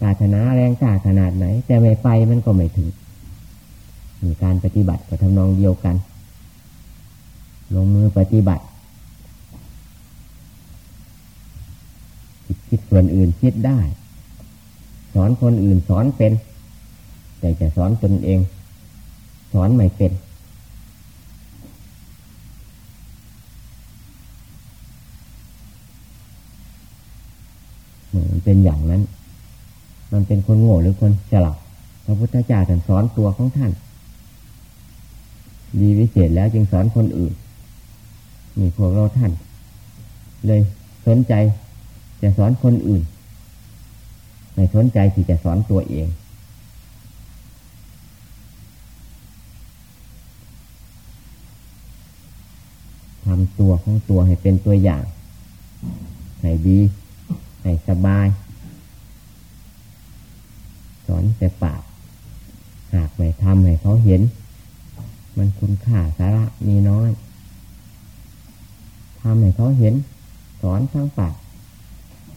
ปรารถนาแรงกล้าขนาดไหน แต่ไม่ไปมันก็ไม่ถึงมีการปฏิบัติกับทำนองเดียวกัน ลงมือปฏิบัติคิดส่วนอื่นคิดได้ สอนคนอื่นสอนเป็น แต่จะสอนตนเอง สอนไม่เป็นเหมือนเป็นอย่างนั้น มันเป็นคนโง่หรือคนฉลาดพระพุทธเจ้าท่านสอนตัวของท่าน ดีวิเศษแล้วจึงสอนคนอื่นมีพวกเราท่าน เลยสนใจจะสอนคนอื่นไม่สนใจที่จะสอนตัวเอง ทำตัวของตัวให้เป็นตัวอย่าง ให้ดี ให้สบาย อนแต่ปาก หากไม่ทำให้เขาเห็น มันคุณค่าสาระมีน้อยทำให้เขาเห็น สอนทั้งปาก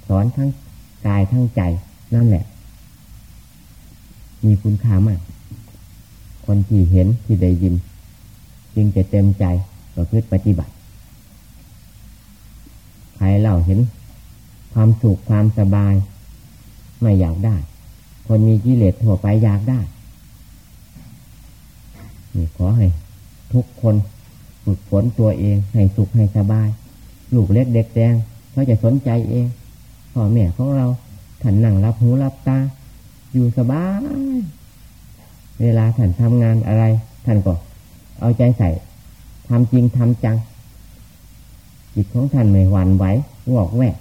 สอนทั้งกายทั้งใจ นั่นแหละ มีคุณค่ามาก คนที่เห็นที่ได้ยิน จึงจะเต็มใจประพฤติปฏิบัติ ใครเล่าเห็น ความสุขความสบาย ไม่อยากได้ คนมีกิเลสทั่วไปอยากได้นี่ขอให้ ทุกคนฝึกฝนตัวเอง ให้สุขให้สบาย ลูกเล็กเด็กแดงเขาจะสนใจเองพ่อแม่ของเราท่านนั่งรับหูรับตา อยู่สบาย เวลาท่านทำงานอะไร ท่านก็เอาใจใส่ทำจริงทำจัง จิตของท่านไม่หวั่นไหววอกแวก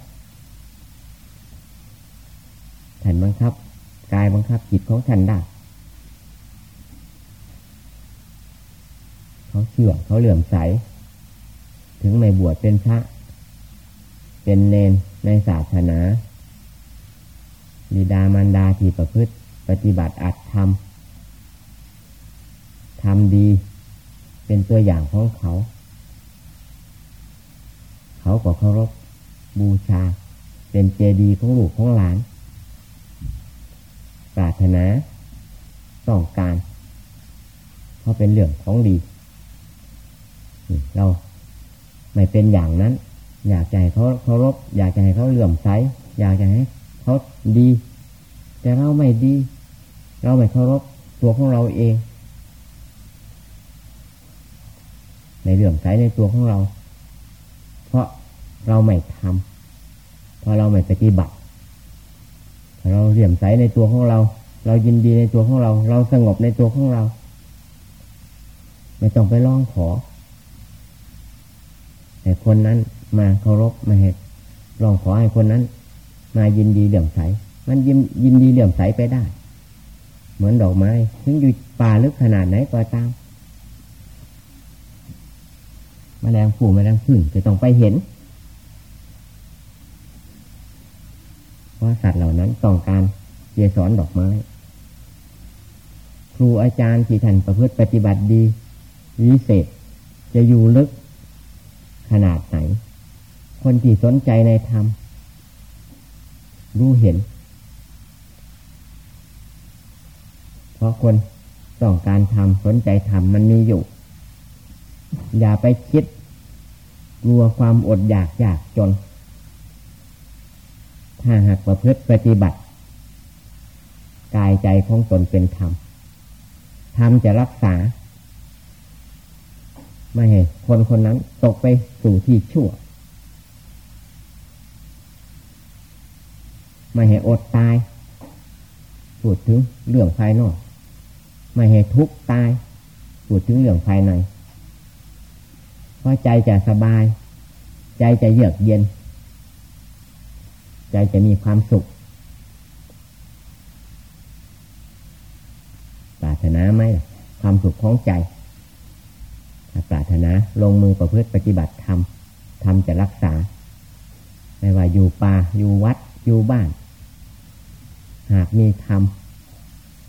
ท่านบังคับ กายบังคับจิตของท่านได้เขาเชื่อเขาเหลื่อมใส ถึงไม่บวชเป็นพระ เป็นเนนในศาสนาบิดามารดาที่ประพฤติ ปฏิบัติอัดทำทำดี เป็นตัวอย่างของเขา เขาก็เคารพบูชา เป็นเจดีย์ของลูกของหลาน ปรารถนาต้องการเพราะเป็นเรื่องของดี เราไม่เป็นอย่างนั้น อยากให้เขาเคารพอยากให้เขาเหลื่อมใสอยากให้เขาดี แต่เราไม่ดี เราไม่เคารพตัวของเราเอง ในเหลื่อมใสในตัวของเรา เพราะเราไม่ทำเพราะเราไม่ปฏิบัติ เราเหลื่อมใสในตัวของเรา เรายินดีในตัวของเรา เราสงบในตัวของเรา ไม่ต้องไปร้องขอ แต่คนนั้นมาเคารพมาเหตุลองขอให้คนนั้น มายินดีเหลื่อมใส มันยินยินดีเหลื่อมใสไปได้ เหมือนดอกไม้ ถึงอยู่ป่าลึกขนาดไหนก็ตามมแมลงผู้มแมลงพึ่งจะต้องไปเห็น ว่าสัตว์เหล่านั้นต้องการเจสอนดอกไม้ ครูอาจารย์ที่ท่านประพฤติปฏิบัติดี วิเศษ จะอยู่ลึกขนาดไหน คนที่สนใจในธรรม รู้เห็น เพราะคนต้องการทำสนใจทำมันมีอยู่ อย่าไปคิดกลัวความอดอยากอยากจน ถ้าหากประพฤติปฏิบัติ กายใจของตนเป็นธรรม ธรรมจะรักษา ไม่ให้คนคนนั้นตกไปสู่ที่ชั่ว ไม่ให้อดตาย พูดถึงเรื่องภายนอก ไม่ให้ทุกข์ตาย พูดถึงเรื่องภายใน เพราะใจจะสบาย ใจจะเยือกเย็น ใจจะมีความสุขปรารถนาไหมความสุขของใจปรารถนาลงมือประพฤติปฏิบัติธรรมธรรมจะรักษา ไม่ว่าอยู่ป่าอยู่วัดอยู่บ้าน หากมีธรรม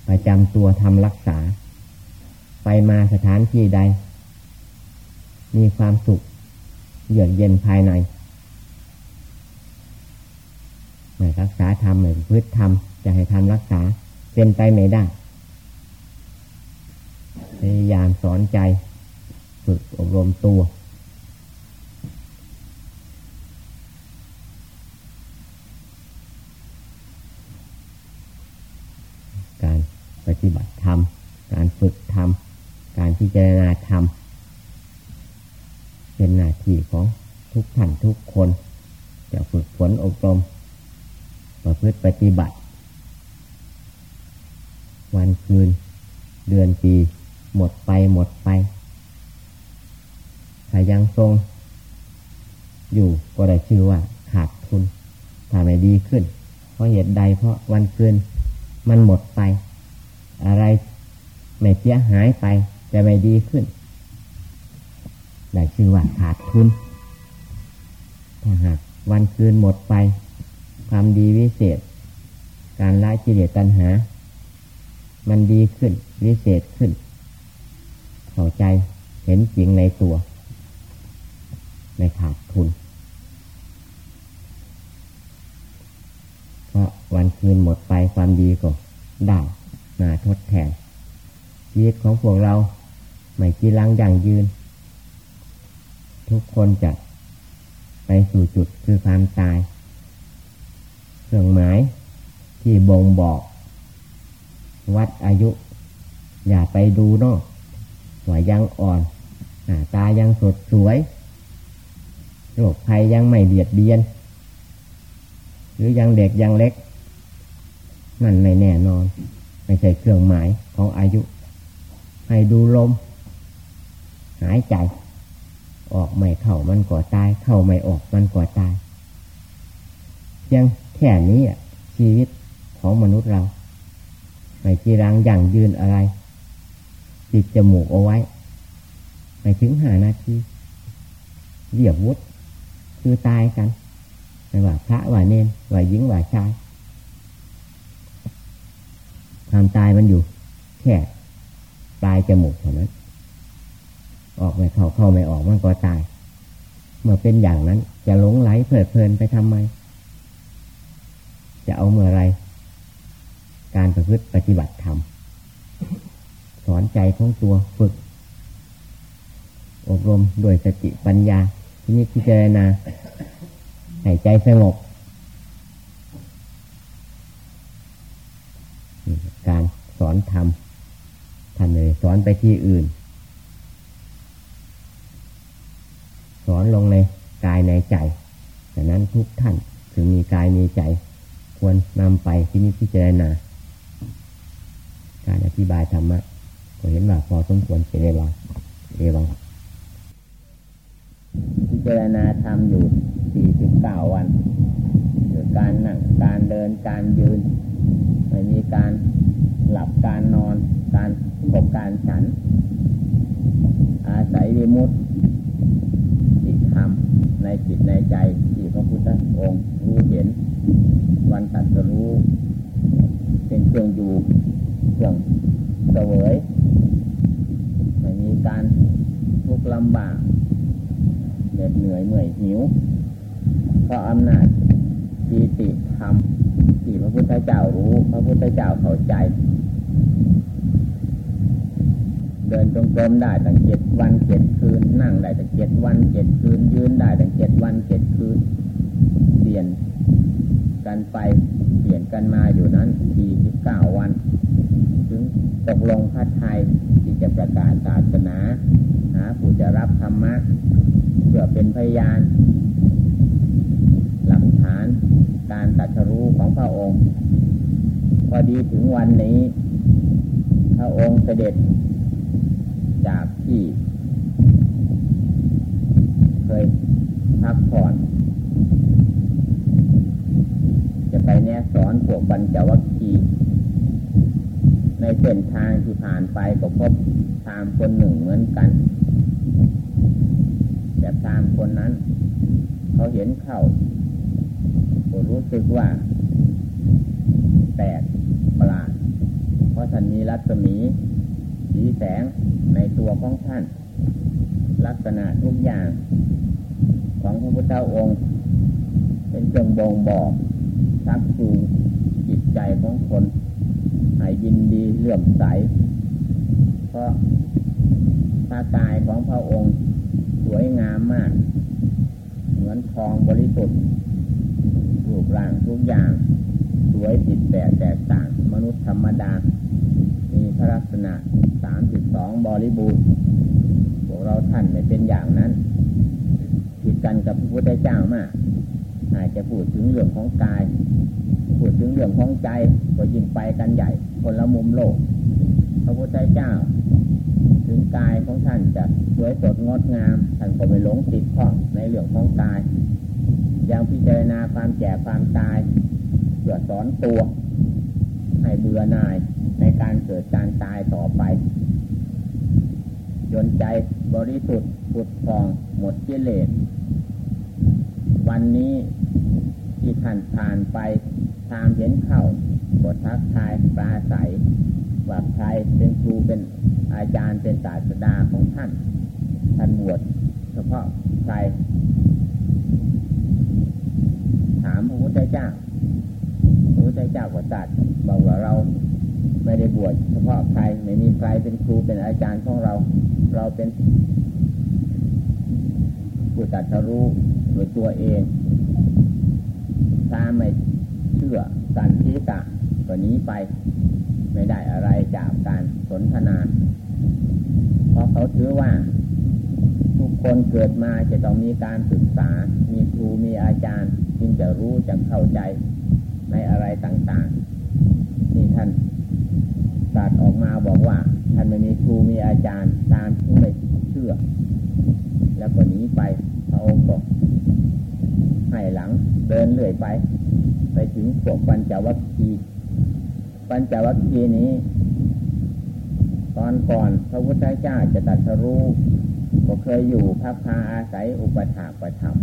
ประจำตัวทำรักษา ไปมาสถานที่ใด มีความสุขเยือกเย็นภายใน ไม่รักษาธรรมไม่พืชธรรมจะให้ทำรักษาเป็นไปไม่ได้พยายามสอนใจฝึกอบรมตัว การปฏิบัติธรรม การฝึกธรรม การพิจารณาธรรม เป็นหน้าที่ของทุกท่านทุกคน จะฝึกฝนอบรม ประพฤติปฏิบัติ วันคืน เดือนปี หมดไปหมดไป ถ้ายังทรง อยู่ก็ได้ชื่อว่าขาดทุนถ้าไม่ดีขึ้น เพราะเหตุใดเพราะวันคืน มันหมดไป อะไรไม่เสียหายไป จะไม่ดีขึ้นได้ชื่อว่าขาดทุนถ้าหากวันคืนหมดไป ความดีวิเศษ การละกิเลสตัณหา มันดีขึ้น วิเศษขึ้น เข้าใจเห็นจริงในตัวไม่ขาดทุน เพราะวันคืนหมดไปความดีก็ได้มาทดแทนชีวิตของพวกเราไม่กีรังอย่างยืน ทุกคนจะไปสู่จุดคือความตาย เครื่องหมายที่บ่งบอก วัดอายุ อย่าไปดูนอกว่ายังอ่อนหน้าตายังสดสวยโรคภัยยังไม่เบียดเบียน หรือยังเด็กยังเล็กมันไม่แน่นอน ไม่ใช่เครื่องหมายของอายุ ให้ดูลม หายใจ ออกไม่เข้ามันก่อตาย เข้าไม่ออกมันก่อตายเพียง แค่นี้ชีวิตของมนุษย์เรา ไม่จีรังอย่างยืนอะไร ติดจมูกเอาไว้ ไม่ถึงหานาทีเรียบวุฒคือตายกันไม่ว่าพระว่าเนนว่าหญิงว่าชายความตายมันอยู่ แค่ปลายจมูกเท่านั้น ออกไม่เข้าเข้าไม่ออกมันก็ตาย เมื่อเป็นอย่างนั้น จะหลงไหลเพลิดเพลินไปทำไม จะเอาเมื่อไร การประพฤติปฏิบัติธรรมสอนใจของตัวฝึก อบรมด้วยสติปัญญาที่นี้พิจารณาให้ใจสงบการสอนธรรมท่านเลยสอนไปที่อื่น สอนลงในกายในใจดังนั้นทุกท่านถึงมีกายมีใจ ควรนำไปที่นี้พิจารณาการอธิบายธรรมะก็เห็นว่าพอสมควรเสียเวลาเอวังพิจารณาธรรมอยู่สี่สิบเก้าวันคือการนั่งการเดินการยืนไม่มีการหลับการนอน การขบการฉัน อาศัยวิมุตติธรรมในจิตในใจที่พระพุทธองค์รู้เห็น วันตัดสรู้เป็นเครื่องอยู่เครื่องเสวยไม่มีการทุกข์ลำบากเหน็ดเหนื่อยเหนื่อยหิวเพราะอำนาจปีติธรรมที่พระพุทธเจ้ารู้พระพุทธเจ้าเข้าใจ เดินจงกรมได้ตั้งเจ็ดวันเจ็ดคืน นั่งได้ตั้งเจ็ดวันเจ็ดคืน ยืนได้ตั้งเจ็ดวันเจ็ดคืนเปลี่ยน กันไป เปลี่ยนกันมาอยู่นั้นสี่สิบเก้าวัน ถึงตกลงพระไทยที่จะประกาศศาสนา หาผู้จะรับธรรมะ เพื่อเป็นพยาน หลักฐานการตัดรู้ของพระองค์ พอดีถึงวันนี้ พระองค์เสด็จจากที่ เคยพักผ่อน จะไปแนสอนพวกบรรจวัคคีในเส้นทางที่ผ่านไปก็พบทามคนหนึ่งเหมือนกัน แต่ทามคนนั้น เขาเห็นเข้าก็รู้สึกว่าแปลกประหลาดเพราะท่านมีรัศมี สีแสงในตัวของท่าน ลักษณะทุกอย่างของพระพุทธองค์ เป็นเครื่องบ่งบอก ชักจูงจิตใจของคนให้ยินดีเลื่อมใส เพราะพระกายของพระองค์สวยงามมาก เหมือนทองบริสุทธิ์รูปร่างทุกอย่าง สวยผิดแปลกแตกต่าง มนุษย์ธรรมดา มีพระลักษณะสามสิบสองบริบูรณ์พวกเราท่านไม่เป็นอย่างนั้น ผิดกันกับพระพุทธเจ้ามาก อาจจะพูดถึงเรื่องของกาย พูดถึงเรื่องของใจก็ยิ่งไปกันใหญ่ คนละมุมโลก พระพุทธเจ้า ถึงกายของท่านจะสวยสดงดงาม ท่านก็ไม่หลงติดข้องในเรื่องของกาย ยังพิจารณาความแก่ความตายเพื่อสอนตัว ให้เบื่อหน่ายในการเกิดการตายต่อไปจนใจบริสุทธิ์ปุดฟองหมดกิเลส วันนี้ที่ท่านผ่านไปตามเห็นเข้าบททักทายปราศัยว่าใครเป็นครูเป็นอาจารย์เป็นศาสดาของท่าน ท่านบวชเฉพาะใคร ถามพระพุทธเจ้าพระพุทธเจ้าก็ตัดบอกว่าเราไม่ได้บวชเฉพาะใครไม่มีใครเป็นครูเป็นอาจารย์ของเรา เราเป็นผู้ตัดรู้ ด้วยตัวเองถ้าไม่เชื่อสันทิตะก็นี้ไป ไม่ได้อะไรจากการสนทนา เพราะเขาถือว่า ทุกคนเกิดมาจะต้องมีการศึกษา มีครูมีอาจารย์จึงจะรู้จะเข้าใจในอะไรต่างๆ นี่ท่านตร์ออกมาบอกว่า ท่านไม่มีครูมีอาจารย์ตามที่ไม่เชื่อ แล้วก็หนีไปพระองค์ก็ให้หลังเดินเรื่อยไป ไปถึงพวกปัญจวัคคีปัญจวัคคีนี้ ตอนก่อนพระพุทธเจ้าจะตัดสรู้ก็เคยอยู่พักพาอาศัยอุปถากประทับ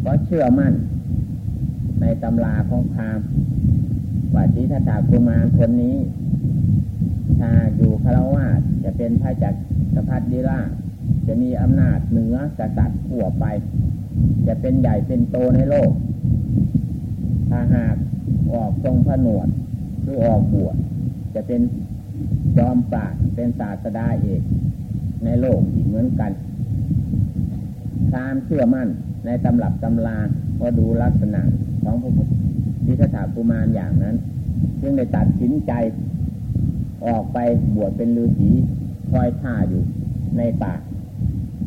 เพราะเชื่อมั่น ในตำราของพามว่าทิฏฐากุมารคนนี้ ถ้าอยู่คารวะจะเป็นพระจักรพรรดิรา จะมีอำนาจเหนือกษัตริย์ทั่วไป จะเป็นใหญ่เป็นโตในโลก ถ้าหากออกทรงผนวดหรือออกบวชจะเป็นจอมปราเป็นศาสดาเอกในโลกอีกเหมือนกันตามเชื่อมั่นในตำรับตำราก็ดูลักษณะของพระพุทธถากุมารอย่างนั้นจึงได้ตัดสินใจออกไปบวชเป็นฤาษีคอยท่าอยู่ในป่า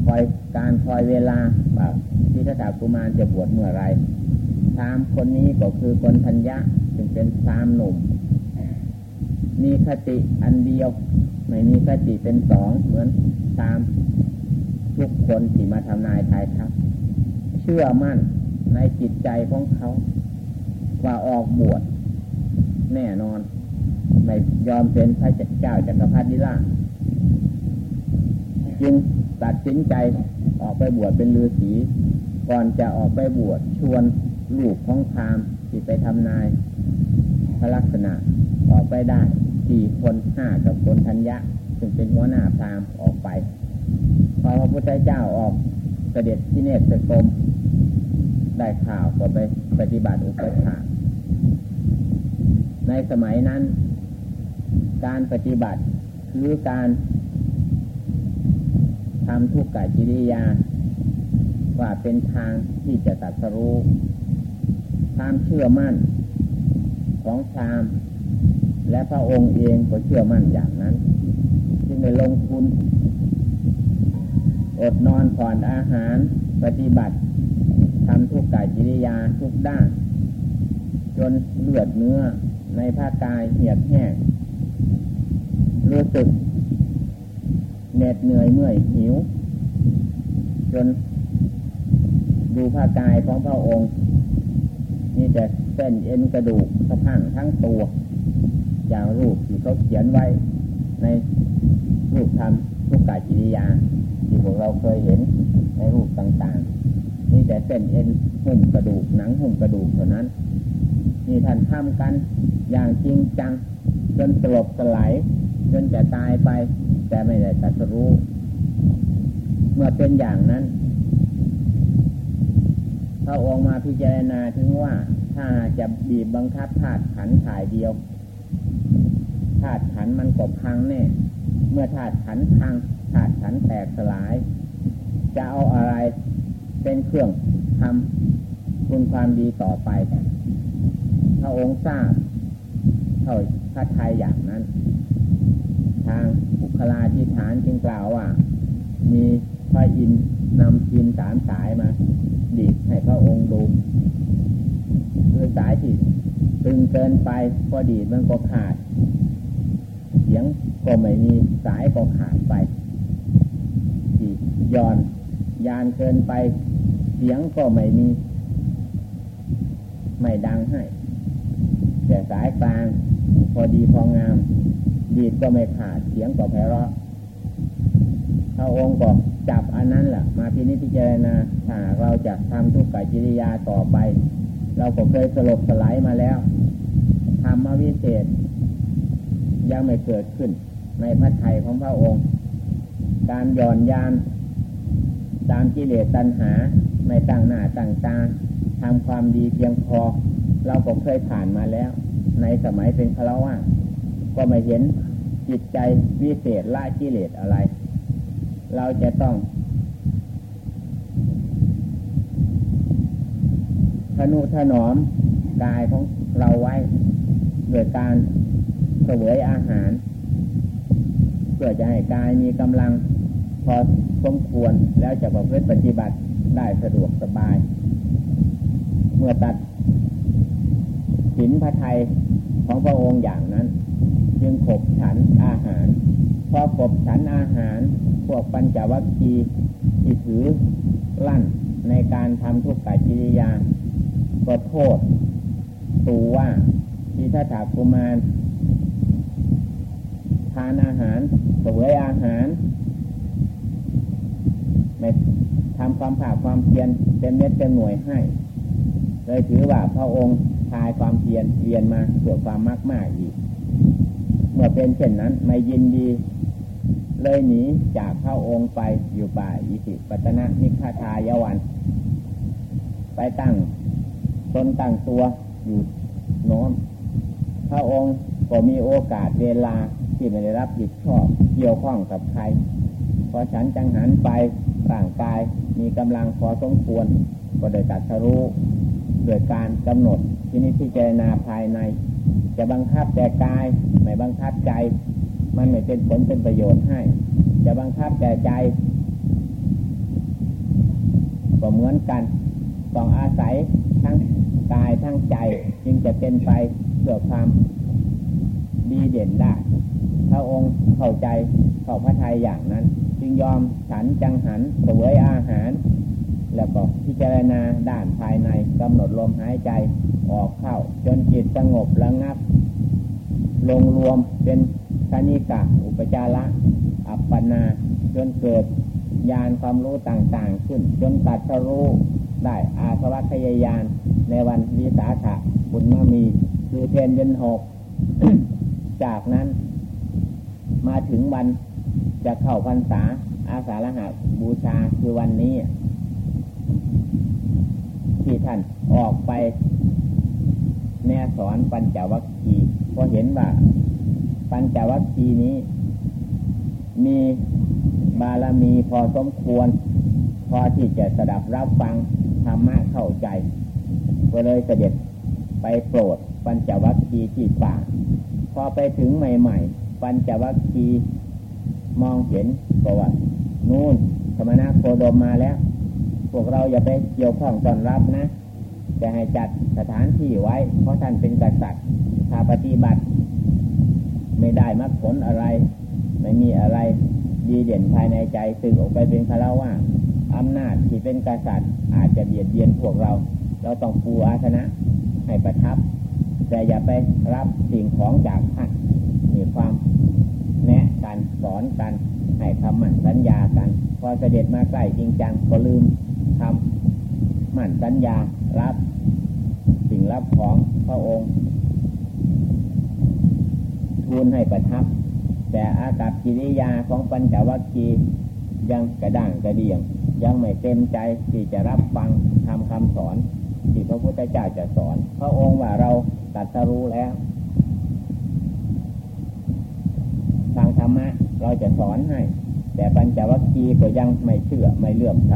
คอยการคอยเวลาว่าที่ถากุมารจะบวชเมื่อไรพามคนนี้ก็คือคนทัญญะจึงเป็นพามหนุ่ม มีคติอันเดียว ไม่มีคติเป็นสองเหมือนตามทุกคนที่มาทำนายทายทัก เชื่อมั่นในจิตใจของเขา ว่าออกบวชแน่นอน ไม่ยอมเป็นพระเจ้าจักรพรรดิล่าจึง ตัดสินใจออกไปบวชเป็นฤาษีก่อนจะออกไปบวชชวนลูกของพามที่ไปทำนายพระลักษณะออกไปได้สี่คนห้ากับคนทัญญะซึ่งเป็นหัวหน้าพามออกไป พอพระพุทธเจ้าออกเสด็จที่เนตรกรมได้ข่าวก็ไปปฏิบัติอุปถาในสมัยนั้น การปฏิบัติหรือการ ทำทุกกาจิริยา ว่าเป็นทางที่จะตัดสรู้ความเชื่อมั่นของชาม และพระองค์เองก็เชื่อมั่นอย่างนั้นจึงได้ลงทุนอดนอนผ่อนอาหารปฏิบัติทำทุกกายจิริยาทุกด้าน จนเลือดเนื้อในภากายเหียดแห้งรู้สึก เหน็ดเหนื่อยเมื่อยหิว จนดูภากายของพระองค์นี่แต่เส้นเอ็นกระดูกสะพังทั้งตัว อย่างรูปที่เขาเขียนไว้ในรูปทำทุกกายจิริยา ที่พวกเราเคยเห็นในรูปต่างๆนี่แต่เส้นเอ็นหุ้มกระดูกหนังหุ้มกระดูกเท่านั้นนี่ท่านทำกันอย่างจริงจัง จนสลบสลายจนจะตายไป แต่ไม่ได้ตัดรู้ เมื่อเป็นอย่างนั้นพระองค์มาพิจารณาถึงว่าถ้าจะบีบบังคับธาตุขันถ่ายเดียวธาตุขันมันก็พังแน่เมื่อธาตุขันพังธาตุขันแตกสลาย จะเอาอะไรเป็นเครื่องทำคุณความดีต่อไปพระองค์ทราบเท่าพระไทยอย่างนั้น ทาง บุคลาธิฐานจึงกล่าวว่า มีพระอินนำพินสามสายมาดีดให้พระองค์ดูคือสายที่ตึงเกินไปพอดีมันก็ขาด เสียงก็ไม่มีสายก็ขาดไปที่ย่อนยานเกินไป เสียงก็ไม่มี ไม่ดังให้ แต่สายกลางพอดีพองาม ดีดก็ไม่ขาดเสียงก็ไพเราะพระองค์ก็จับอันนั้นแหละมาพินิจพิจารณาถ้าเราจะทำทุกขกิริยาต่อไป เราก็เคยสลบสลายมาแล้วทำมาวิเศษ ยังไม่เกิดขึ้น ในพระไทยของพระองค์ การหย่อนยาน ตามกิเลสตัณหา ไม่ตั้งหน้าตั้งตาทำความดีเพียงพอ เราก็เคยผ่านมาแล้ว ในสมัยเป็นฆราวาส ก็ไม่เห็นจิตใจวิเศษละกิเลสอะไร เราจะต้องทนุถนอมกายของเราไว้โดยการเสวยอาหาร เพื่อจะให้กายมีกำลังพอสมควรแล้วจะประพฤติปฏิบัติได้สะดวกสบาย เมื่อตัดหินพระไทยของพระองค์อย่างนั้น จึงขบฉันอาหาร พอขบฉันอาหาร พวกปัญจวัคคีย์ที่ถือลั่นในการทำทุกขกิริยาก็โทษตูว่าที่ถ้าถากุมารทานอาหารสวยอาหารไม่ทำความผาความเพียรเต็มเม็ดเต็มหน่วยให้ เลยถือว่าพระองค์ทายความเพียรเพียรมาเพื่อความมากมากอีก เมื่อเป็นเช่นนั้น ไม่ยินดี เลยหนีจากพระองค์ไปอยู่ป่าอิสิปตนะนิคาทายวัน ไปตั้งตนตั้งตัวอยู่โน้นพระองค์ก็มีโอกาสเวลาที่ไม่ได้รับผิดชอบเกี่ยวข้องกับใครพอฉันจังหันไปร่างกายมีกำลังพอสมควร ก็โดยตัดสรู้โดยการกำหนดที่นิพพิจารณาภายใน จะบังคับแต่กาย ไม่บังคับใจ มันไม่เป็นผลเป็นประโยชน์ให้ จะบังคับแต่ใจก็เหมือนกัน ต้องอาศัยทั้งกายทั้งใจจึงจะเป็นไปเพื่อความดีเด่นได้พระองค์เข้าใจเข้าพระทัยอย่างนั้น จึงยอมฉันจังหันเสวยอาหาร แล้วก็พิจารณาด้านภายในกำหนดลมหายใจออกเข้า จนจิตสงบระงับ ลงรวมเป็นคณิกะ อุปจาระ อัปปนา จนเกิดญาณความรู้ต่างๆ ขึ้น จนตัดสรู้ได้อาสวัคยายานในวันวิสาขะบุญมามีคือเทนเย็นหก จากนั้น มาถึงวันจะเข้าพรรษา อาสาฬหาบูชาคือวันนี้ ที่ท่านออกไป แน่สอนปัญจวัคคี ย์ก็เห็นว่าปัญจวัคคีย์นี้ มีบารมีพอสมควร พอที่จะสดับรับฟังธรรมะเข้าใจ ก็เลยเสด็จไปโปรดปัญจวัคคีย์ที่ป่า พอไปถึงใหม่ๆ ปัญจวัคคีมองเห็นบอกว่านู่นธรรมนาโคดมมาแล้ว พวกเราอย่าไปเกี่ยวข้องต้อนรับนะ จะให้จัดสถานที่ไว้ เพราะท่านเป็นกษัตริย์ ถ้าปฏิบัติ ไม่ได้มรรคผลอะไร ไม่มีอะไรดีเด่นภายในใจสึกออกไปเป็นคารวะอำนาจที่เป็นกษัตริย์ อาจจะเบียดเบียนพวกเรา เราต้องปูอาสนะให้ประทับ แต่อย่าไปรับสิ่งของจากท่านมีความแนะกันสอนกันให้คำมั่นสัญญากัน พอเสด็จมาใกล้จริงจังก็ลืมทำมั่นสัญญารับ สิ่งรับของพระองค์ ทูลให้ประทับ แต่อากับกิริยาของปัญจวัคคีย์ยังกระด้างกระเดียง ยังไม่เต็มใจที่จะรับฟังทำคำสอน ที่พระพุทธเจ้าจะสอน พระองค์ว่าเราตัดสรู้แล้ว ทางธรรมะเราจะสอนให้ แต่ปัญจวัคคีย์ก็ยังไม่เชื่อไม่เลื่อมใส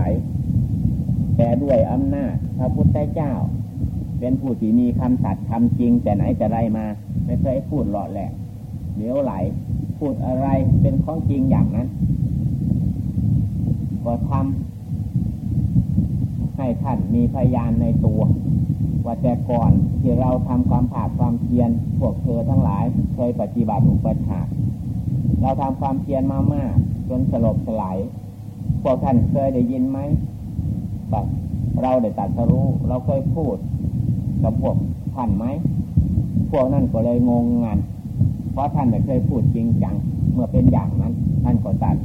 แต่ด้วยอำนาจพระพุทธเจ้า เป็นผู้ที่มีคำสัตย์คำจริงแต่ไหนแต่ไรมา ไม่เคยพูดหล่อแหละ เดี๋ยวไหล พูดอะไรเป็นของจริงอย่างนั้น ก็ทำให้ท่านมีพยานในตัว ว่าแต่ก่อนที่เราทำความผาดความเพียรพวกเธอทั้งหลาย เคยปฏิบัติอุปถาเราทำความเพียรมามากจนสลบสลายพวกท่านเคยได้ยินไหมแบบเราได้ตัดสรู้ เราเคยพูดกับพวกท่านไหม พวกนั้นก็เลยงงงาน ราะท่านไม่เคยพูดจริงจัง เมื่อเป็นอย่างนั้น ท่านก็ตัด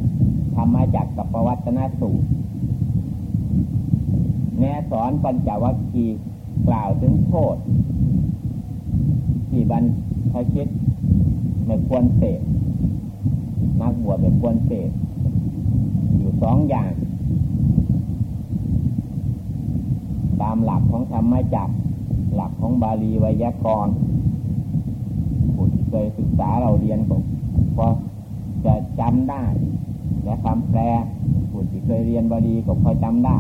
ทำมาจากกับประวัตนสูตรแนสอนปัญจวัคคีย์กล่าวถึงโทษ ที่บรรพชิตไม่ควรเสพนักบวชไม่ควรเสพอยู่สองอย่าง ตามหลักของธรรมจักรหลักของบาลีไวยากรณ์ เคยศึกษาเราเรียนก็พอจะจำได้ และคำแปลผู้ที่เคยเรียนบาลีก็พอจำได้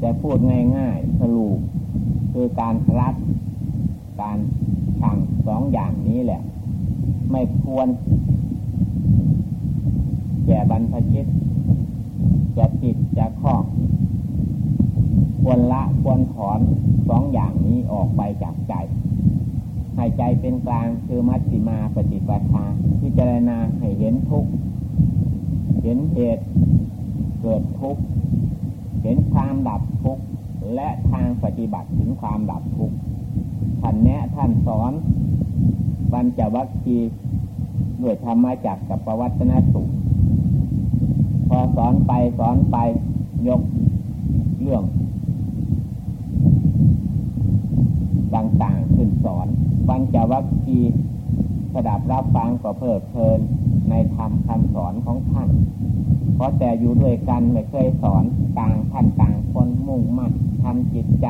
แต่พูดง่ายๆสรุปคือการรัดการชังสองอย่างนี้แหละ ไม่ควรแก่บรรพชิต จะติดจะคล้องควรละควรถอนสองอย่างนี้ออกไปจากใจ ให้ใจเป็นกลางคือมัชฌิมาปฏิปทาพิจารณาให้เห็นทุกเห็นเหตุเกิดทุกเห็นความดับทุกและทางปฏิบัติถึงความดับทุกท่านแนะท่านสอนบรรจวัคคีด้วยธรรมจักกับประวัตนสุขพอสอนไปสอนไปยกเรื่องต่างๆขึ้นสอน ปัญจวัคคีย์สดับรับฟังก็เพลิดเพลินในธรรมคำสอนของท่าน เพราะแต่อยู่ด้วยกันไม่เคยสอนต่างท่านต่างคนมุ่งมั่นทำจิตใจ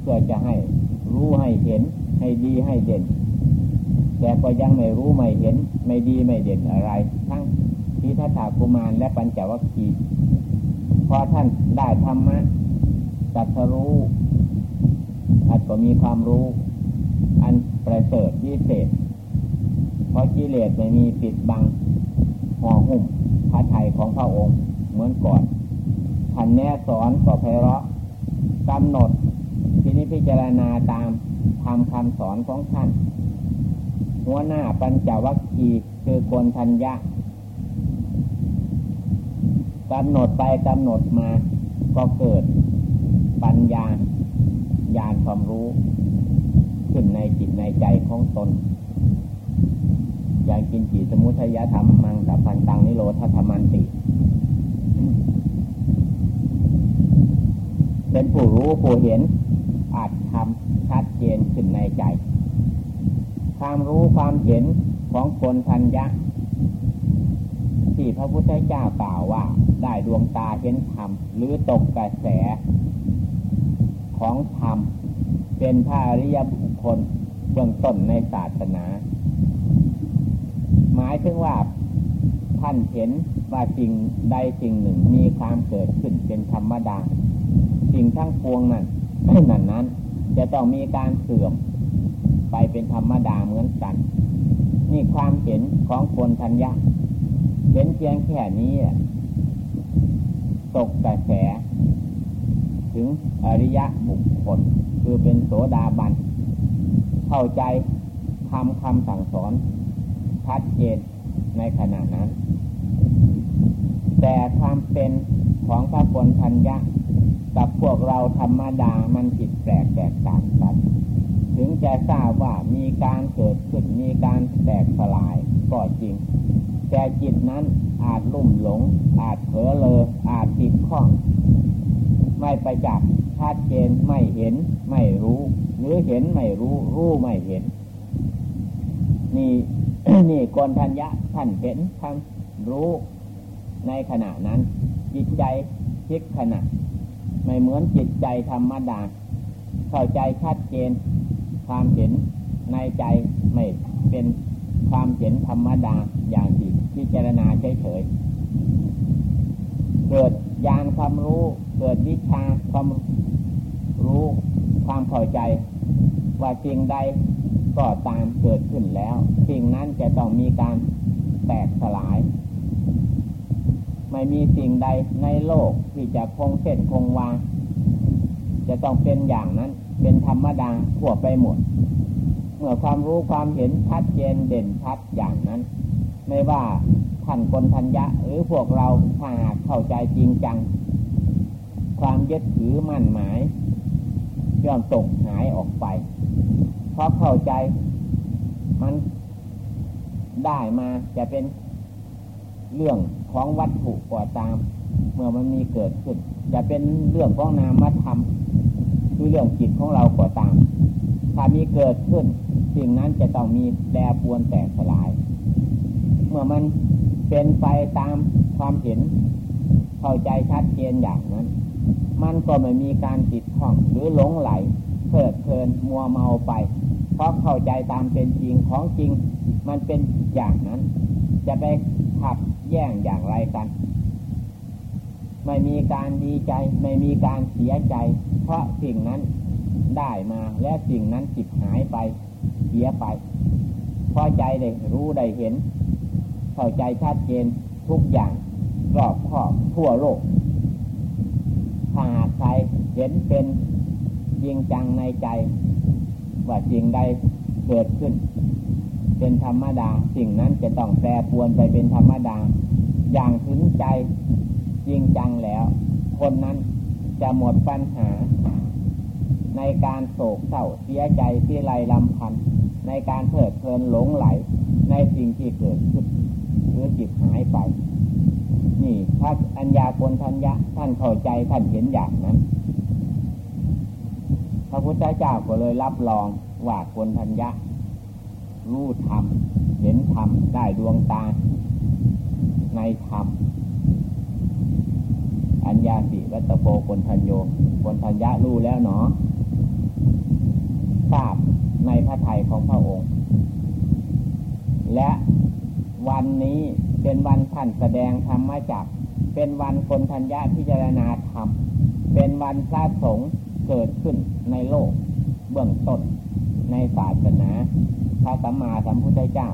เพื่อจะให้รู้ให้เห็นให้ดีให้เด่น แต่ก็ยังไม่รู้ไม่เห็น ไม่ดีไม่เด่นอะไร ทั้งทีทัตถากุมารและปัญจวัคคีย์พอท่านได้ธรรมะตัดรู้ท่านก็มีความรู้ อันประเสริฐพิเศษ เพราะกิเลสไม่มีปิดบังห่อหุ้มพระไทยของพระองค์เหมือนก่อนท่านแนะสอนก็ไพเราะกำหนดทีนี้พิจารณาตามทำคำสอนของท่าน หัวหน้าปัญจวัคคีย์คือกนทัญญะกำหนดไปกำหนดมาก็เกิดปัญญาญาณความรู้ จิตในใจของตน อย่างกินจีสมุทัยธรรมมังกับพันตังนิโรธธรรมันติ เป็นผู้รู้ผู้เห็นอาจทำชัดเจนขึ้นในใจ ความรู้ความเห็นของคนทัญญะที่พระพุทธเจ้ากล่าวว่า ได้ดวงตาเห็นธรรมหรือตกกระแสของธรรม เป็นพระอริยบุคคลเบื้องต้นในศาสนา หมายถึงว่าท่านเห็นว่าสิ่งใดสิ่งหนึ่งมีความเกิดขึ้นเป็นธรรมดา สิ่งทั้งปวงนั้นนั้นนั้น จะต้องมีการเสื่อมไปเป็นธรรมดาเหมือนกันนี่ความเห็นของคนทัญญาเห็นเพียงแค่นี้ตกกระแส ถึงอริยะบุคคล คือเป็นโสดาบัน เข้าใจทำคำสั่งสอนชัดเจนในขณะนั้น แต่ความเป็นของพระปนทัญญะกับพวกเราธรรมดามันผิดแปลกแตกต่างกัน ถึงจะทราบว่ามีการเกิดขึ้นมีการแตกสลายก็จริง แต่จิตนั้นอาจลุ่มหลง อาจเผลอเลออาจติดข้อง ไม่ไปจับชัดเจนไม่เห็น ไม่รู้ หรือเห็นไม่รู้ รู้ไม่เห็น นี่นี่กนทัญญะท่านเห็นท่านรู้ในขณะนั้น จิตใจคิดขณะ ไม่เหมือนจิตใจธรรมดา เข้าใจชัดเจน ความเห็นในใจไม่เป็นความเห็นธรรมดาอย่างที่พิจารณาเฉยๆเกิดญาณความรู้ เกิดวิชาความรู้ ความเข้าใจ ว่าสิ่งใดก็ตามเกิดขึ้นแล้ว สิ่งนั้นจะต้องมีการแตกสลาย ไม่มีสิ่งใดในโลกที่จะคงเส้นคงวา จะต้องเป็นอย่างนั้น เป็นธรรมดาทั่วไปหมด เมื่อความรู้ความเห็นชัดเจนเด่นชัดอย่างนั้น ไม่ว่าท่านคนทัญญะหรือพวกเราถ้าหากเข้าใจจริงจัง ความยึดถือมั่นหมาย ย่อมตกหายออกไป เพราะเข้าใจมันได้มาจะเป็นเรื่องของวัตถุก่อตาม เมื่อมันมีเกิดขึ้น จะเป็นเรื่องของนามธรรมคือเรื่องจิตของเราก่อตาม ถ้ามีเกิดขึ้น สิ่งนั้นจะต้องมีแปรปวนแตกสลาย เมื่อมันเป็นไปตามความเห็น เข้าใจชัดเจนอย่างนั้น มันก็ไม่มีการติดข้องหรือหลงไหลเพลิดเพลินมัวเมาไป เพราะเข้าใจตามเป็นจริงของจริง มันเป็นอย่างนั้น จะไปขับแย่งอย่างไรกัน ไม่มีการดีใจ ไม่มีการเสียใจ เพราะสิ่งนั้นได้มาและสิ่งนั้นจิบหายไป เสียไปพอใจได้รู้ได้เห็น เข้าใจชัดเจนทุกอย่างรอบครอบทั่วโลก ถ้าหากใครเห็นเป็นจริงจังในใจ ว่าสิ่งใดเกิดขึ้น เป็นธรรมดาสิ่งนั้นจะต้องแปรปวนไปเป็นธรรมดา อย่างถึงใจจริงจังแล้ว คนนั้นจะหมดปัญหา ในการโศกเศร้าเสียใจที่ไรลำพันธ์ในการเถิดเพลินหลงไหลในสิ่งที่เกิดขึ้นหรือจิบหายไป นี่พระอัญญาโกณทัญญะท่านเข้าใจท่านเห็นอย่างนั้น พระพุทธเจ้าก็เลยรับรองว่าโกณทัญญะ รู้ธรรมเห็นธรรมได้ดวงตา ในธรรมอัญญาสิวัตโพกนทัญโยกนทัญญะรู้แล้วเนาะทราบในพระทัยของพระองค์ และวันนี้ เป็นวันท่านแสดงธรรมจักเป็นวันคนทัญญาพิจารณาธรรม เป็นวันพระสงฆ์เกิดขึ้นในโลก เบื้องต้นในศาสนาพระสัมมาสัมพุทธเจ้า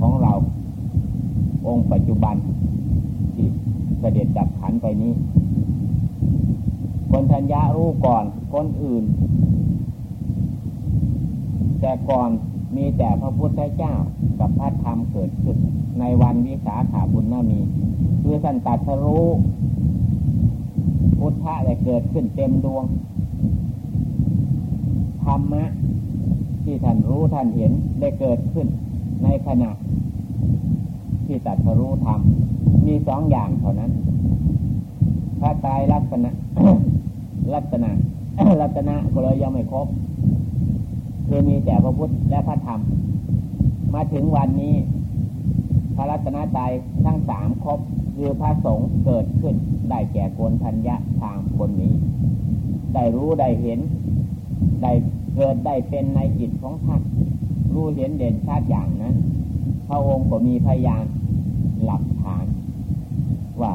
ของเรา องค์ปัจจุบันที่เสด็จดับขันไปนี้ คนทัญญารู้ก่อนคนอื่น แต่ก่อนมีแต่พระพุทธเจ้ากับพระธรรมเกิดขึ้น ในวันวิสาขาบุญนามี คือสันตัสรู้ พุทธะได้เกิดขึ้นเต็มดวง ธรรมะ ที่ท่านรู้ท่านเห็นได้เกิดขึ้นในขณะ ที่ตัดรู้ธรรม มีสองอย่างเท่านั้น พระตายลักษณะลักษณะลักษณะก็เลยยังไม่ครบคือมีแต่พระพุทธและพระธรรม มาถึงวันนี้ พระรัตนตรัยทั้งสามครบคือพระสงฆ์เกิดขึ้น ได้แก่โกนทัญญะทางคนนี้ ได้รู้ได้เห็น ได้เกิดได้เป็นในจิตของท่านรู้เห็นเด่นชัดอย่างนั้นพระองค์ก็มีพยานหลักฐาน ว่า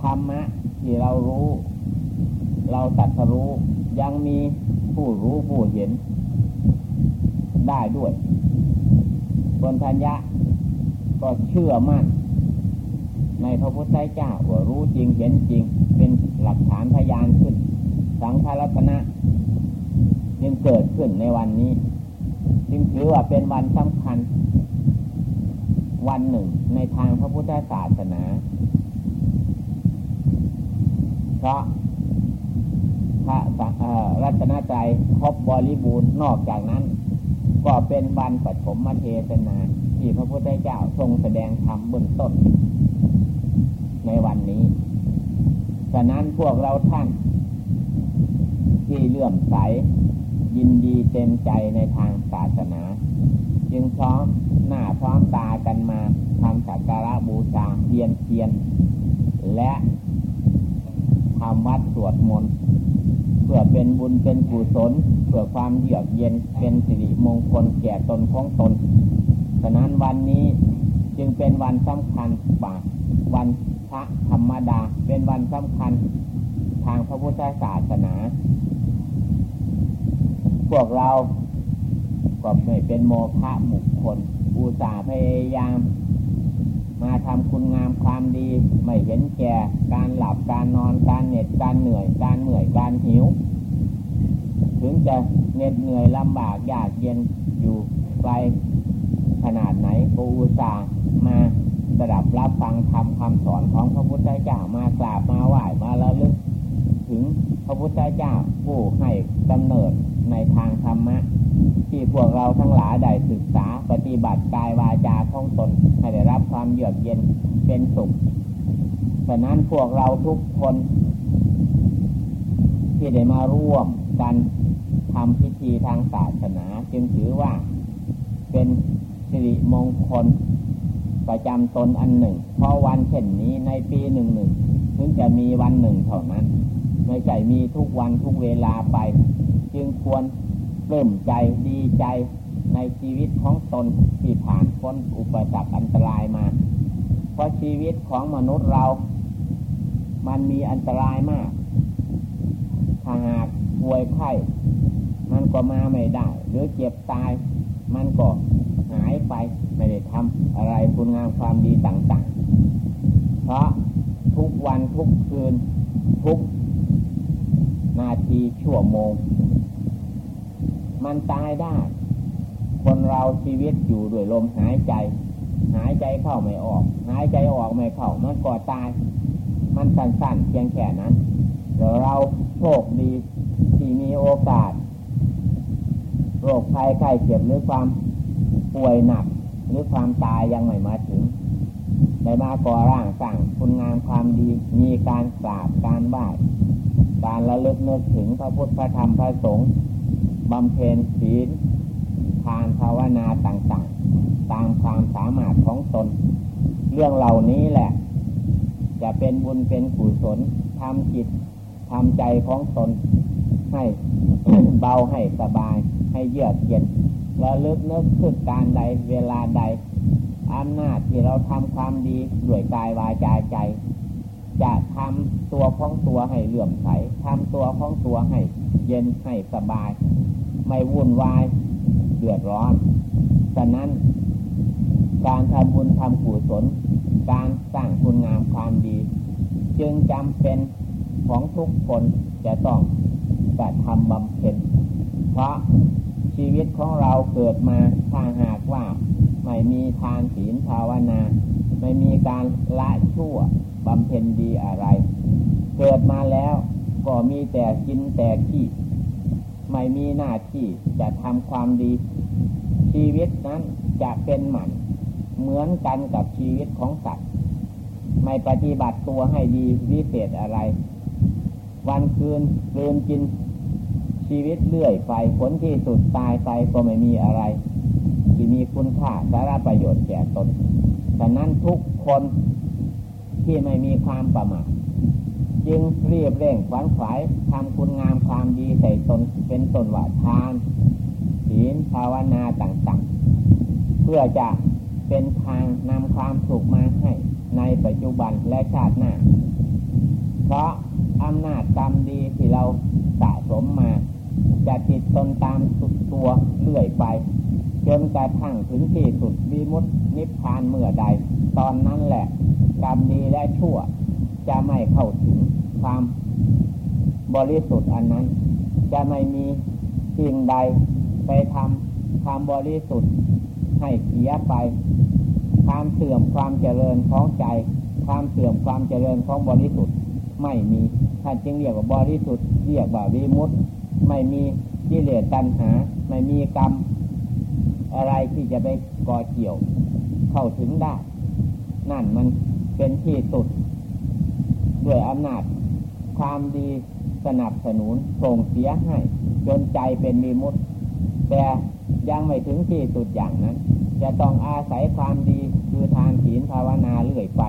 ธรรมะที่เรารู้ เราตัดสรู้ยังมีผู้รู้ผู้เห็นได้ด้วยคนทัญญะ ก็เชื่อมั่น ในพระพุทธเจ้าว่ารู้จริงเห็นจริง เป็นหลักฐานพยานขึ้น สังฆรัตนะจึงเกิดขึ้นในวันนี้ จึงถือว่าเป็นวันสำคัญ วันหนึ่งในทางพระพุทธศาสนา เพราะพระรัตนตรัยครบบริบูรณ์นอกจากนั้น ก็เป็นวันปฐมเทศนา ที่พระพุทธเจ้าทรงแสดงธรรมเบื้องต้น ในวันนี้ฉะนั้นพวกเราท่าน ที่เลื่อมใส ยินดีเต็มใจในทางศาสนา จึงพร้อมหน้าพร้อมตากันมาทำสักการะบูชาเยียนเทียน และทำวัดสวดมนต์เพื่อเป็นบุญเป็นกุศลเพื่อความเยือกเย็นเป็นสิริมงคลแก่ตนของตน ฉะนั้นวันนี้จึงเป็นวันสำคัญกว่าวันพระธรรมดา เป็นวันสำคัญทางพระพุทธศาสนา พวกเราก็ไม่เป็นโมฆะบุคคลอุตส่าห์พยายาม มาทำคุณงามความดี ไม่เห็นแก่การหลับการนอนการเหน็ดการเหนื่อย การเหนื่อยการหิว ถึงจะเหน็ดเหนื่อยลำบากยากเย็นอยู่ไกล นาดไหนก็อุตส่าห์มาสดับรับฟังธรรมคำสอนของพระพุทธเจ้ามากราบมาไหว้มาละลึก ถึงพระพุทธเจ้าผู้ให้กำเนิดในทางธรรมะ ที่พวกเราทั้งหลายได้ศึกษาปฏิบัติกายวาจาของตนให้ได้รับความเยือกเย็นเป็นสุขฉะนั้นพวกเราทุกคน ที่ได้มาร่วมกันทำพิธีทางศาสนา จึงถือว่าเป็น สิริมงคลประจำตนอันหนึ่ง เพราะวันเช่นนี้ในปีหนึ่งหนึ่งถึงจะมีวันหนึ่งเท่านั้น ไม่ใช่มีทุกวันทุกเวลาไป จึงควรเริ่มใจดีใจในชีวิตของตนที่ผ่านพ้นอุปสรรคอันตรายมา เพราะชีวิตของมนุษย์เรา มันมีอันตรายมากถ้าหากป่วยไข้มันก็มาไม่ได้ หรือเจ็บตาย มันก็ หายไปไม่ได้ทำอะไรคุณงามความดีต่าง ๆ เพราะทุกวันทุกคืน ทุกนาทีชั่วโมง มันตายได้ คนเราชีวิตอยู่ด้วยลมหายใจ หายใจเข้าไม่ออก หายใจออกไม่เข้ามันก็ตาย มันสั้นๆเพียงแค่นั้นเดี๋ยวเราโชคดีที่มีโอกาสโรคภัยไข้เจ็บหรือความ ป่วยหนัก หรือความตายยังไม่มาถึงได้มาก่อร่างสร้างคุณงามความดี มีการกราบการไหว้การระลึกนึกถึงพระพุทธพระธรรมพระสงฆ์บำเพ็ญศีลทานภาวนาต่างๆ ตามความสามารถของตน เรื่องเหล่านี้แหละ จะเป็นบุญเป็นกุศลทำจิตทำใจของตนให้เบาให้สบายให้เยือกเย็น แล้วลึกนึกถึงการใดเวลาใดอำนาจที่เราทำความดีด้วยกายวาจาใจ จะทำตัวของตัวให้เหลื่อมใสทำตัวของตัวให้เย็นให้สบาย ไม่วุ่นวายเดือดร้อนฉะนั้นการทำบุญทำกุศลการสร้างคุณงามความดี จึงจำเป็นของทุกคนจะต้องกระทำบำเพ็ญเพราะ ชีวิตของเราเกิดมาถ้าหากว่า ไม่มีทานศีลภาวนา ไม่มีการละชั่วบำเพ็ญดีอะไร เกิดมาแล้วก็มีแต่กินแต่ขี้ไม่มีหน้าที่จะทำความดี ชีวิตนั้นจะเป็นหมันเหมือนกันกับชีวิตของสัตว์ ไม่ปฏิบัติตัวให้ดีวิเศษอะไร วันคืนเลืมกิน ชีวิตเลื่อยไปผลที่สุดตายไปก็ไม่มีอะไร ที่มีคุณค่าสาระประโยชน์แก่ตนฉะนั้นทุกคนที่ไม่มีความประมาทจึงเรียบเร่งขวัญขวายทำคุณงามความดีใส่ตนเป็นตนว่าทานศีลภาวนาต่างๆ เพื่อจะเป็นทางนำความสุขมาให้ในปัจจุบันและชาติหน้า เพราะอำนาจกรรมดีที่เราสะสมมา จะติดตนตามสุดตัวเรื่อยไปจนกระทั่งถึงที่สุดวิมุตตินิพพานเมื่อใด ตอนนั้นแหละกรรมดีและชั่ว จะไม่เข้าถึงความบริสุทธิ์อันนั้น จะไม่มีสิ่งใดไปทำความบริสุทธิ์ให้เสียไป ความเสื่อมความเจริญของใจ ความเสื่อมความเจริญของบริสุทธิ์ไม่มีท่านจึงเรียกว่าบริสุทธิ์เรียกว่าวิมุตติ ไม่มีกิเลสตัณหา ไม่มีกรรม อะไรที่จะไปก่อเกี่ยว เข้าถึงได้ นั่นมันเป็นที่สุด ด้วยอำนาจความดีสนับสนุนส่งเสียให้ จนใจเป็นมีมุตแต่ยังไม่ถึงที่สุดอย่างนั้น จะต้องอาศัยความดีคือทานศีลภาวนาเรื่อยไป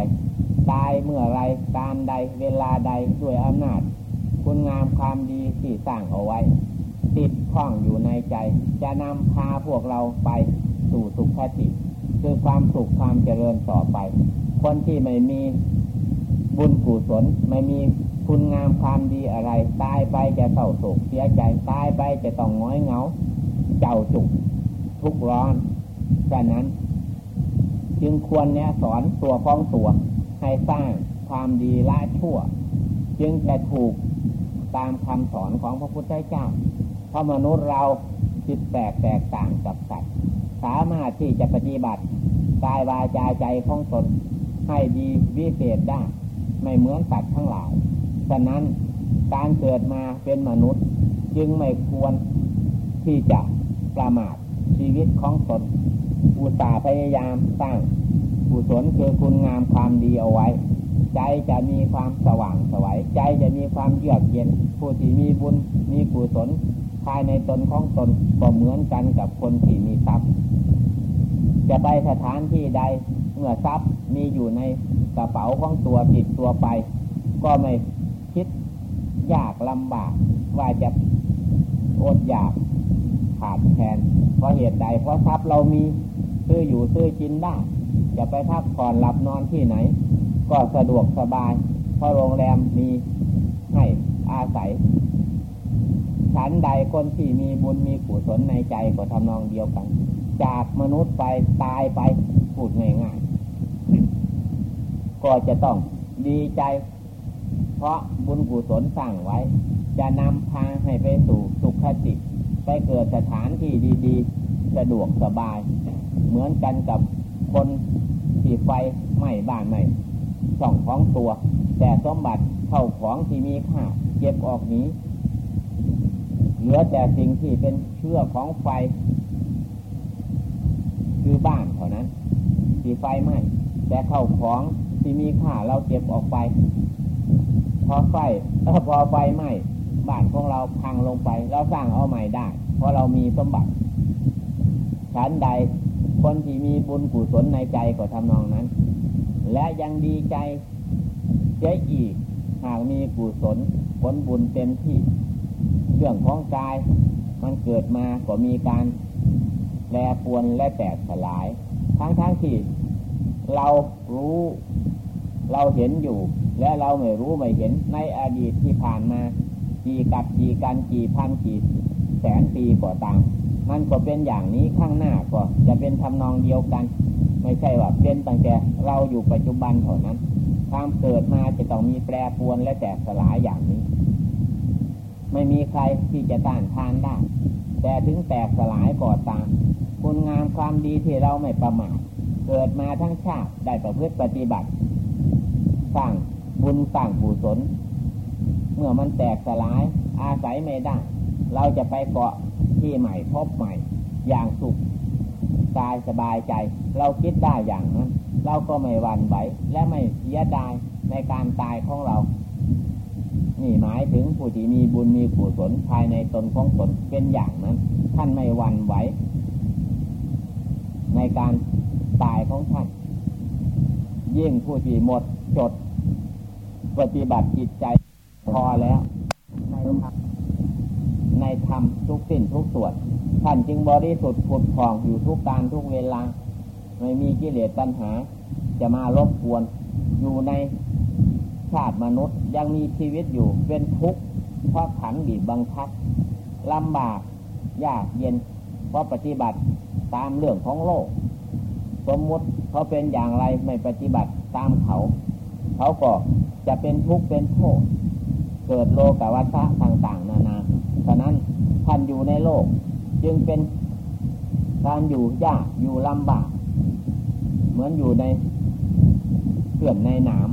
ตายเมื่อไรการใดเวลาใดด้วยอำนาจ คุณงามความดีที่สร้างเอาไว้ ติดข้องอยู่ในใจ จะนำพาพวกเราไปสู่สุขติคือความสุขความเจริญต่อไป คนที่ไม่มีบุญกุศลไม่มีคุณงามความดีอะไร ตายไปจะเศร้าโศกเสียใจตายไปจะต้องง้อยเหงา เจ้าจุกทุกร้อนฉะนั้น จึงควรเนี้ยสอนตัวฟ้องตัวให้สร้างความดีละชั่ว จึงจะถูก ตามคำสอนของพระพุทธเจ้าเพราะมนุษย์เราจิตแตกแตกต่างกับสัตว์สามารถที่จะปฏิบัติกายวาจาใจของตนให้ดีวิเศษได้ ไม่เหมือนสัตว์ทั้งหลายฉะนั้นการเกิดมาเป็นมนุษย์จึงไม่ควรที่จะประมาทชีวิตของตนอุตส่าห์พยายามสร้างกุศลคือคุณงามความดีเอาไว้ ใจจะมีความสว่างสวัยใจจะมีความเยือกเย็น ผู้ที่มีบุญมีกุศลภายในตนของตนก็เหมือนกันกับคนที่มีทรัพย์ จะไปสถานที่ใดเมื่อทรัพย์มีอยู่ในกระเป๋าของตัวติดตัวไป ก็ไม่คิดยากลำบากว่าจะอดอยากขาดแคลนเพราะเหตุใดเพราะทรัพย์เรามีซื้ออยู่ซื้อกินได้จะไปพักผ่อนหลับนอนที่ไหน ก็สะดวกสบาย เพราะโรงแรมมีให้อาศัย ฉันใดคนที่มีบุญมีกุศลในใจก็ทำนองเดียวกัน จากมนุษย์ไปตายไปพูดง่ายๆก็จะต้องดีใจ เพราะบุญกุศลสร้างไว้ จะนำพาให้ไปสู่สุขติไปเกิดสถานที่ดีๆ สะดวกสบาย เหมือนกันกับคนที่ไฟไหม้บ้านไหม้ ช่องของตัว แต่สมบัติเข้าของที่มีค่าเก็บออกนี้ เหลือแต่สิ่งที่เป็นเชื่อของไฟ คือบ้านเท่านั้นที่ไฟไหม้แต่เข้าของที่มีค่าเราเก็บออกไป พอไฟพอไฟไหม้บ้านของเราพังลงไป เราสร้างเอาใหม่ได้ เพราะเรามีสมบัติฉันใดคนที่มีบุญกุศลในใจก็ทำนองนั้น และยังดีใจเจ๊อีก หากมีกุศลผลบุญเต็มที่ เรื่องของกาย มันเกิดมาก็มีการแปรปวนและแตกสลาย ทั้งทั้งที่เรารู้เราเห็นอยู่ และเราไม่รู้ไม่เห็นในอดีตที่ผ่านมากี่กับกี่กันกี่พันกี่แสนปีก็ตาม มันก็เป็นอย่างนี้ข้างหน้าก็จะเป็นทำนองเดียวกัน ไม่ใช่ว่าเป็นตั้งแต่เราอยู่ปัจจุบันเท่านั้นความเกิดมาจะต้องมีแปรปวนและแตกสลายอย่างนี้ ไม่มีใครที่จะต้านทานได้ แต่ถึงแตกสลายก่อตามคุณงามความดีที่เราไม่ประมาทเกิดมาทั้งชาติได้ประพฤติปฏิบัติสร้างบุญสร้างกุศลเมื่อมันแตกสลายอาศัยไม่ได้ เราจะไปเกาะที่ใหม่พบใหม่ อย่างสุข กายสบายใจ เราคิดได้อย่างนั้น เราก็ไม่หวั่นไหวและไม่เสียดายในการตายของเรา นี่หมายถึงผู้ที่มีบุญมีกุศลภายในตนของตนเป็นอย่างนั้น ท่านไม่หวั่นไหวในการตายของท่าน ยิ่งผู้ที่หมดจด ปฏิบัติจิตใจพอแล้ว ในธรรมในธรรมทุกสิ่งทุกส่วน ท่านจึงบริสุทธิ์ผุดผ่องอยู่ทุกการทุกเวลา ไม่มีกิเลสตัณหา จะมารบกวน อยู่ในชาติมนุษย์ยังมีชีวิตอยู่เป็นทุกข์เพราะขันบีบบังคับลำบากยากเย็น เพราะปฏิบัติตามเรื่องของโลก สมมุติเขาเป็นอย่างไรไม่ปฏิบัติตามเขา เขาก็จะเป็นทุกข์เป็นโทษ เกิดโลกวัฏฏะต่าง ๆ นานาฉะนั้นท่านอยู่ในโลก จึงเป็นการอยู่ยากอยู่ลำบาก เหมือนอยู่ในเกลื่อนในหนาม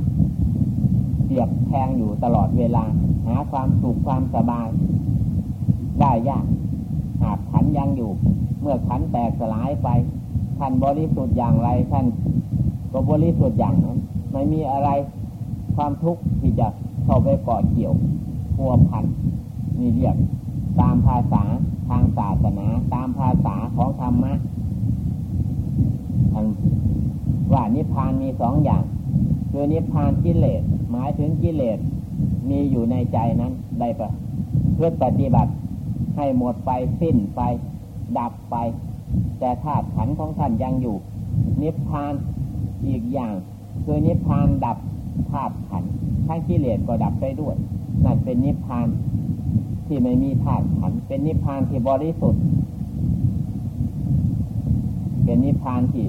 เสียบแทงอยู่ตลอดเวลา หาความสุขความสบาย ได้ยาก หากขันยังอยู่ เมื่อขันแตกสลายไปท่านบริสุทธิ์อย่างไรท่านก็บริสุทธิ์อย่างนั้นไม่มีอะไรความทุกข์ที่จะเข้าไปเกาะเกี่ยวพัวพันนี่เรียก ตามภาษาทางศาสนา ตามภาษาของธรรมะว่านิพพานมีสองอย่าง คือนิพพานกิเลสหมายถึงกิเลสมีอยู่ในใจนั้นได้ปะเพื่อปฏิบัติให้หมดไปสิ้นไป ดับไป แต่ธาตุขันของท่านยังอยู่ นิพพานอีกอย่าง คือนิพพานดับธาตุขันทั้งกิเลสก็ดับไปด้วยนั่นเป็นนิพพาน ที่ไม่มีธาตุขันเป็นนิพพานที่บริสุทธิ์ เป็นนิพพานที่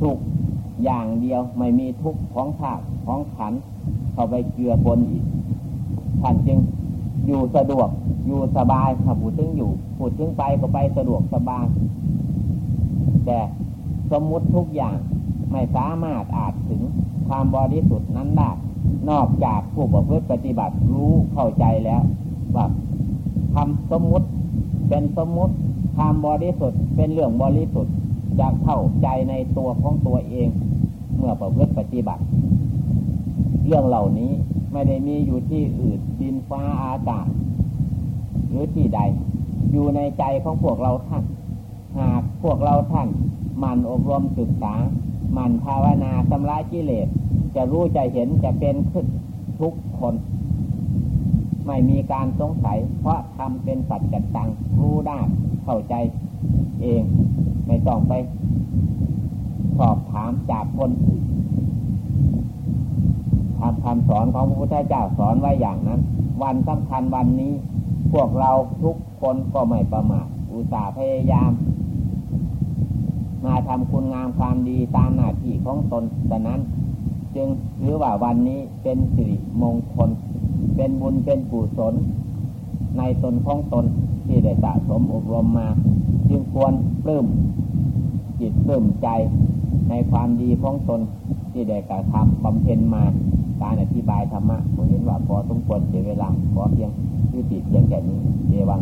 สุขอย่างเดียวไม่มีทุกข์ของธาตุของขันเข้าไปเกือปนอีกท่านจึงอยู่สะดวกอยู่สบายถ้าพูดถึงอยู่พูดถึงไปก็ไปสะดวกสบาย แต่สมมุติทุกอย่างไม่สามารถอาจถึงความบริสุทธิ์นั้นได้นอกจากผู้ประพฤติปฏิบัติรู้เข้าใจแล้ว ว่าทำสมมุติเป็นสมมุติความบริสุทธิ์เป็นเรื่องบริสุทธิ์จะเข้าใจในตัวของตัวเอง เมื่อประพฤติปฏิบัติ เรื่องเหล่านี้ไม่ได้มีอยู่ที่อื่นดินฟ้าอากาศหรือที่ใด อยู่ในใจของพวกเราท่าน หากพวกเราท่านมันอบรมศึกษา มันภาวนาสำระกิเลส จะรู้จะเห็นจะเป็นขึ้นทุกคน ไม่มีการสงสัย เพราะทำเป็นสัจจตังรู้ได้เข้าใจเองไม่ต้องไปสอบถามจากคนอื่นทำคำสอนของพระพุทธเจ้าสอนไว้อย่างนั้น วันสำคัญวันนี้ พวกเราทุกคนก็ไม่ประมาทอุตส่าห์พยายาม มาทำคุณงามความดีตามหน้าที่ของตนแต่นั้น จึงถือว่าวันนี้เป็นสิริมงคล เป็นบุญเป็นกุศลในตนของตนที่ได้สะสมอบรมมา จึงควรปลื้มจิตปลื้มใจในความดีของตนที่ได้กระทำบำเพ็ญมาการอธิบายธรรมะผมเห็นว่าพอสมควรเสียเวลา ขอเพียงยุติเพียงแค่นี้เยวัง